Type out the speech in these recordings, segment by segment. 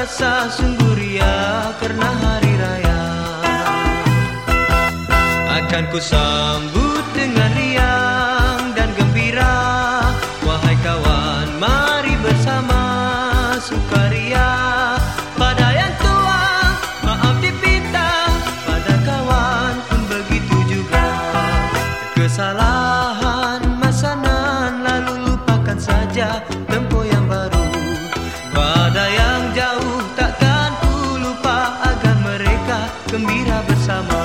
merasa sungguh ria karena hari raya. Akan ku sambut dengan riang dan gembira. Wahai kawan mari bersama sukaria. Pada yang tua maaf dipinta. Pada kawan pun begitu juga. Kesalahan masa nan lalu lupakan saja gembira bersama.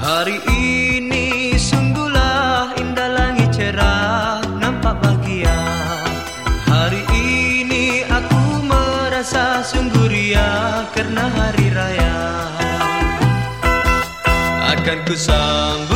Hari ini sungguhlah indah langit cerah nampak bahagia. Hari ini aku merasa sungguh ria karena hari raya. Akan ku sambut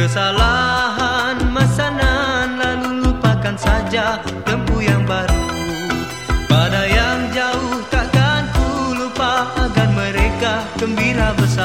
Kesalahan masa nan lalu lupakan saja tempuh yang baru. Pada yang jauh takkan ku lupa agar mereka gembira bersama